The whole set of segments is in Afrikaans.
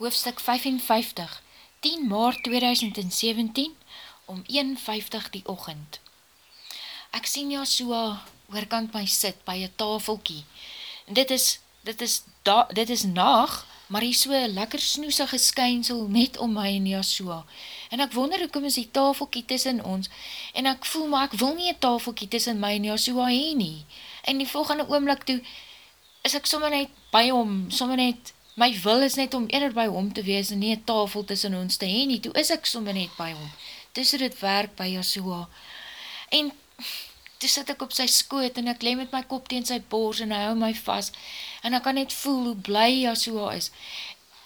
hoofstuk 55, 10 maart 2017, om 1.50 die ochend. Ek sien jou so oorkant my sit by een tafelkie, en dit is, dit is, da, dit is naag, maar hier so lekker snoesige skynsel net om my en Jasua. En ek wonder hoekom is die tafelkie tussen ons, en ek voel maar ek wil nie een tafelkie tussen my en Jasua heen nie. En die volgende oomlik toe, is ek sommer net by hom, sommer net My wil is net om eerder by hom te wees en nie een tafel tussen ons te heen nie. Toe is ek sommer net by hom. Tussen dit werk by Yahshua. En toe sit ek op sy skoot en ek leem met my kop tegen sy bors en hy hou my vast. En ek kan net voel hoe bly Yahshua is.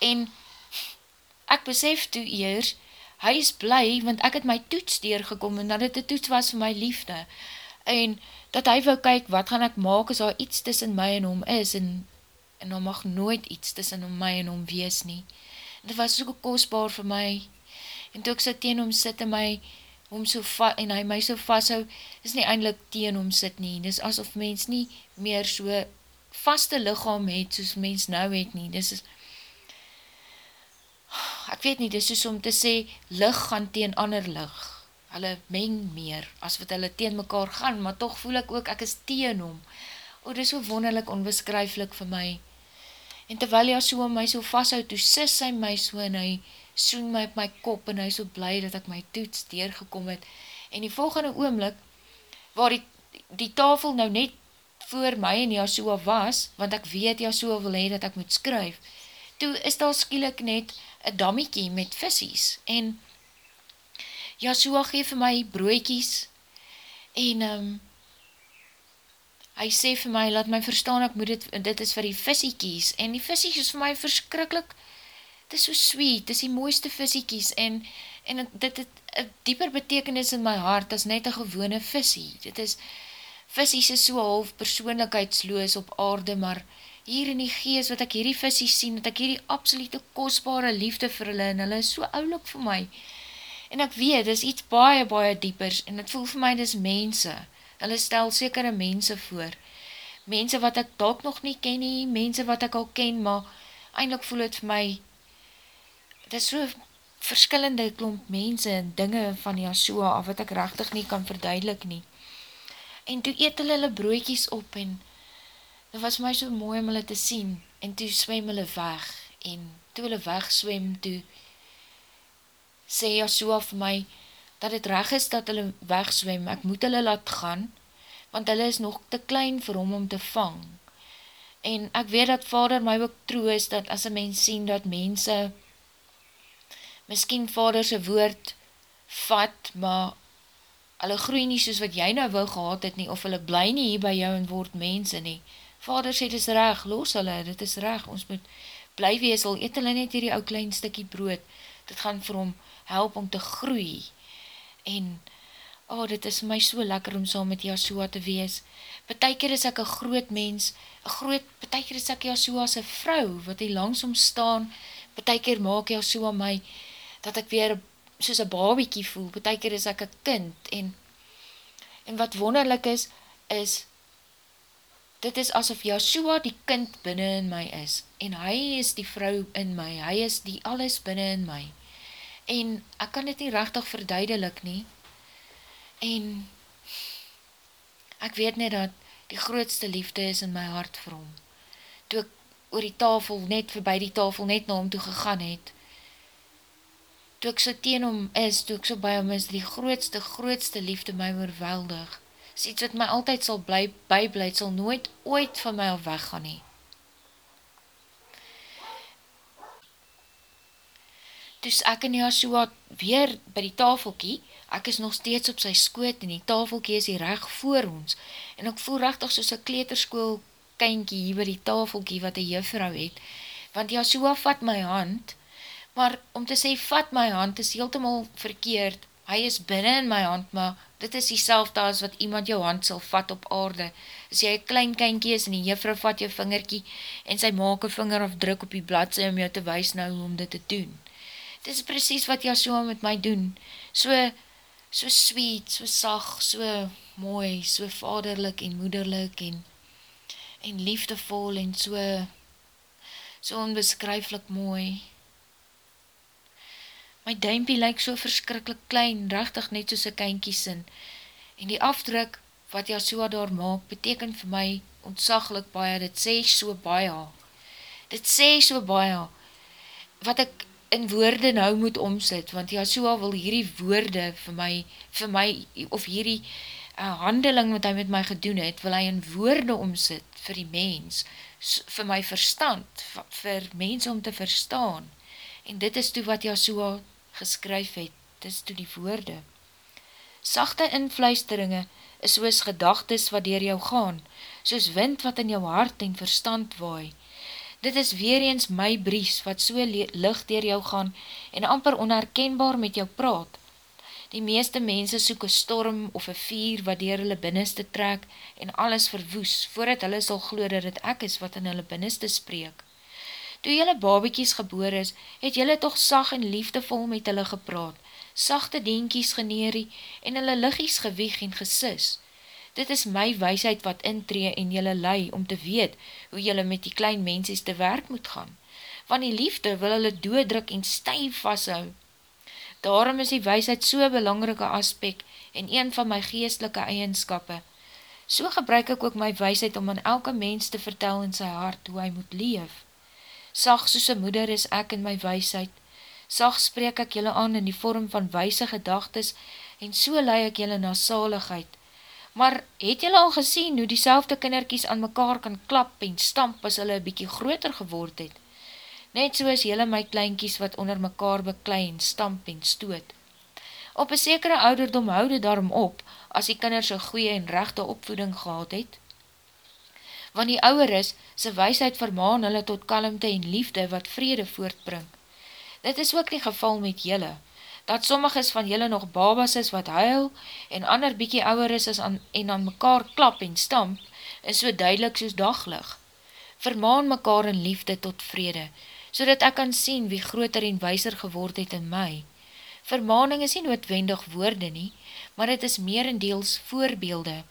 En ek besef toe eers, hy is bly want ek het my toets deurgekom en dat het die toets was vir my liefde. En dat hy wil kyk wat gaan ek maak as daar iets tussen my en hom is en en daar mag nooit iets tussen my en hom wees nie. En dit was so kostbaar vir my, en toe ek so teen hom sit en my, hom so en hy my so vasthou, is nie eindelijk teen hom sit nie, dis asof mens nie meer so vaste lichaam het, soos mens nou het nie, dis is, ek weet nie, dis soos om te sê, lig gaan teen ander lig, hulle meng meer, as wat hulle teen mekaar gaan, maar toch voel ek ook, ek is teen hom, o, dit is so wonderlik, onbeskryflik vir my, en terwyl hy so my so vasthoud, toe sis hy my so, en hy soen my op my kop, en hy so bly dat ek my toets deurgekom het, en die volgende oomlik, waar die, die tafel nou net voor my en Jasua was, want ek weet Jasua wil hee dat ek moet skryf, toe is daar skielik net een dammiekie met visies, en Jasua geef vir my broekies, en um, hy sê vir my, laat my verstaan, ek moet dit, dit is vir die visiekies, en die visiekies is vir my verskrikkelijk, dit is so sweet, dit is die mooiste visiekies, en, en dit het een dieper betekenis in my hart, as net een gewone visie, dit is, visies is so half persoonlikheidsloos op aarde, maar hier in die gees, wat ek hierdie visies sien, dat ek hierdie absolute kostbare liefde vir hulle, en hulle is so oulik vir my, en ek weet, dit is iets baie, baie diepers, en het voel vir my, dit is mense, hulle stel sekere mense voor, mense wat ek dalk nog nie ken nie, mense wat ek al ken, maar eindelijk voel het vir my, het is so verskillende klomp mense en dinge van Yahshua af wat ek rechtig nie kan verduidelik nie. En toe eet hulle hulle broekies op en het was my so mooi om hulle te sien. En toe swem hulle weg. En toe hulle weg swem toe sê Yahshua vir my, dat het reg is dat hulle wegswem, ek moet hulle laat gaan, want hulle is nog te klein vir hom om te vang. En ek weet dat vader my ook troos, dat as een mens sien dat mense, miskien vaderse woord vat, maar hulle groei nie soos wat jy nou wil gehad het nie, of hulle bly nie hier by jou en word mense nie. Vader sê, dit is reg, los hulle, dit is reg, ons moet bly wees, al eet hulle net hierdie ou klein stikkie brood, dit gaan vir hom help om te groei, en, oh, dit is my so lekker om saam met Yahshua te wees. Beteker is ek een groot mens, groot, beteker is ek Yahshua as een vrou, wat hy langsom staan, beteker maak Yahshua my, dat ek weer soos een babiekie voel, beteker is ek een kind, en, en wat wonderlik is, is, dit is asof Yahshua die kind binnen in my is, en hy is die vrou in my, hy is die alles binnen in my, en ek kan dit nie rechtig verduidelik nie, en ek weet net dat die grootste liefde is in my hart vir hom, toe ek oor die tafel, net voorbij die tafel, net na hom toe gegaan het, toe ek so teen hom is, toe ek so by hom is, die grootste, grootste liefde my oorweldig, is iets wat my altyd sal bly, byblijt, sal nooit ooit van my al weggaan nie, toes ek en Joshua weer by die tafelkie, ek is nog steeds op sy skoot en die tafelkie is hier recht voor ons, en ek voel rechtig soos een kleterskool kynkie hier by die tafelkie wat die juffrou het, want Joshua vat my hand, maar om te sê vat my hand is heeltemal verkeerd, hy is binnen in my hand, maar dit is die selfde as wat iemand jou hand sal vat op aarde, as jy een klein kynkie is en die juffrou vat jou vingerkie, en sy maak een vinger of druk op die bladse om jou te wees nou om dit te doen, dit is precies wat Yahshua met my doen, so, so sweet, so sag, so mooi, so vaderlik en moederlik en, en liefdevol en so, so onbeskryflik mooi, My duimpie lyk so verskrikkelijk klein, rechtig net soos een kynkie sin. En die afdruk wat Yahshua daar maak, beteken vir my ontzaglik baie, dit sê so baie. Dit sê so baie, wat ek in woorde nou moet omsit, want Yahshua wil hierdie woorde vir my, vir my, of hierdie uh, handeling wat hy met my gedoen het, wil hy in woorde omsit vir die mens, vir my verstand, vir mens om te verstaan. En dit is toe wat Yahshua geskryf het, dit is toe die woorde. Sachte invluisteringe is soos gedagtes wat dier jou gaan, soos wind wat in jou hart en verstand waai. Dit is weer eens my bries wat so licht dier jou gaan en amper onherkenbaar met jou praat. Die meeste mense soek een storm of een vier wat dier hulle binneste trek en alles verwoes, voordat hulle sal glo dat het ek is wat in hulle binneste spreek. Toe jylle babiekies geboor is, het jylle toch sag en liefdevol met hulle gepraat, sachte dienkies geneerie en hulle liggies gewieg en gesis. Dit is my wysheid wat intree en jylle lei om te weet hoe jylle met die klein mensies te werk moet gaan. Van die liefde wil hulle dooddruk en stijf vasthou. Daarom is die wysheid so belangrike aspek en een van my geestelike eigenskappe. So gebruik ek ook my wysheid om aan elke mens te vertel in sy hart hoe hy moet leef. Sag soos een moeder is ek in my wysheid, Sag spreek ek jylle aan in die vorm van wijse gedagtes en so lei ek jylle na saligheid. Maar het jylle al gesien hoe die selfde kinderkies aan mekaar kan klap en stamp as hulle bykie groter geword het? Net so is jylle my kleinkies wat onder mekaar beklei en stamp en stoot. Op een sekere ouderdom houde daarom op as die kinders een goeie en rechte opvoeding gehad het. Want die ouwer is, sy wijsheid vermaan hulle tot kalmte en liefde wat vrede voortbring. Dit is ook die geval met jylle, dat sommiges van jylle nog babas is wat huil, en ander bykie ouwer is as aan, en aan mekaar klap en stamp, is so duidelik soos daglig. Vermaan mekaar in liefde tot vrede, so dat ek kan sien wie groter en weiser geword het in my. Vermaning is nie noodwendig woorde nie, maar het is meer in deels voorbeelde.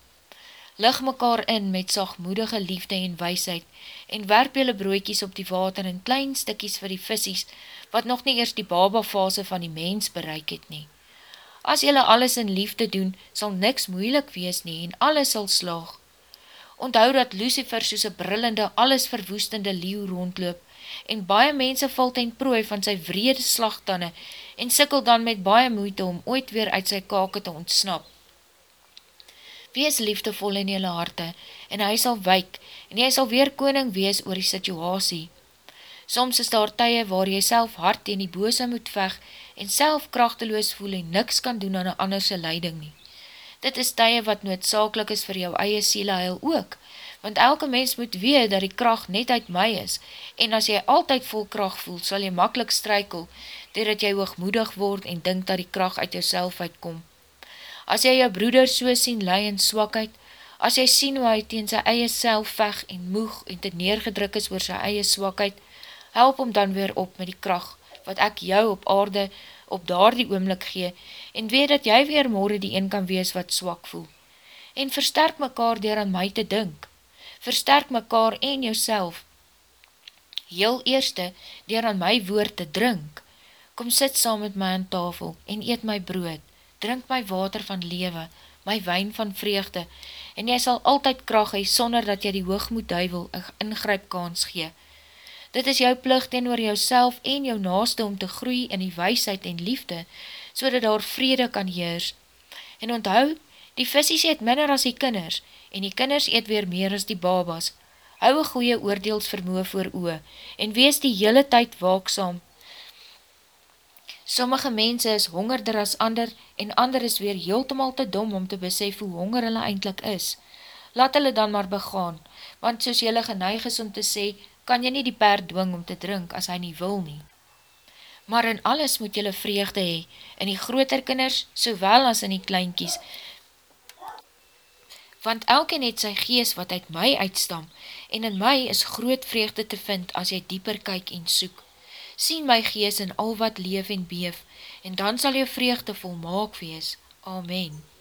Lig mekaar in met sagmoedige liefde en weisheid, en werp jylle broekies op die water in klein stikkies vir die visies, wat nog nie eers die babafase van die mens bereik het nie. As jylle alles in liefde doen, sal niks moeilik wees nie en alles sal slaag. Onthou dat Lucifer soos een brillende, alles verwoestende leeuw rondloop en baie mense val ten prooi van sy vrede slagtanne en sikkel dan met baie moeite om ooit weer uit sy kake te ontsnap. Wees liefdevol in jylle harte en hy sal wyk en jy sal weer koning wees oor die situasie. Soms is daar tye waar jy self hard in die bose moet veg en self krachteloos voel en niks kan doen aan een anderse leiding nie. Dit is tye wat noodzakelik is vir jou eie siele heil ook, want elke mens moet weet dat die kracht net uit my is en as jy altyd vol kracht voel, sal jy makkelijk strykel, doordat jy hoogmoedig word en dink dat die kracht uit jou uitkom. As jy jou broeder so sien lei in swakheid, as jy sien hoe hy teen sy eie self veg en moeg en te neergedruk is oor sy eie swakheid, help hom dan weer op met die kracht wat ek jou op aarde op daar die oomlik gee en weet dat jy weer morgen die een kan wees wat swak voel. En versterk mekaar dier aan my te dink. Versterk mekaar en jouself. Heel eerste, dier aan my woord te drink. Kom sit saam met my aan tafel en eet my brood. Drink my water van lewe, my wijn van vreugde en jy sal altyd kracht hee sonder dat jy die hoogmoed duivel een ingryp kans gee. Dit is jou plicht ten oor jou en jou naaste om te groei in die weisheid en liefde, so dat daar vrede kan heers. En onthou, die visies eet minder as die kinders, en die kinders eet weer meer as die babas. Hou een goeie oordeelsvermoe voor oe, en wees die hele tyd waaksam. Sommige mense is hongerder as ander, en ander is weer heeltemal te dom om te besef hoe honger hulle eindelijk is. Laat hulle dan maar begaan, want soos jylle geneig is om te sê, kan jy nie die perd dwing om te drink as hy nie wil nie. Maar in alles moet jylle vreugde hee, in die groter kinders, sowel as in die kleinkies, want elke het sy gees wat uit my uitstam, en in my is groot vreugde te vind as jy dieper kyk en soek. Sien my gees in al wat leef en beef, en dan sal jou vreugde volmaak wees. Amen.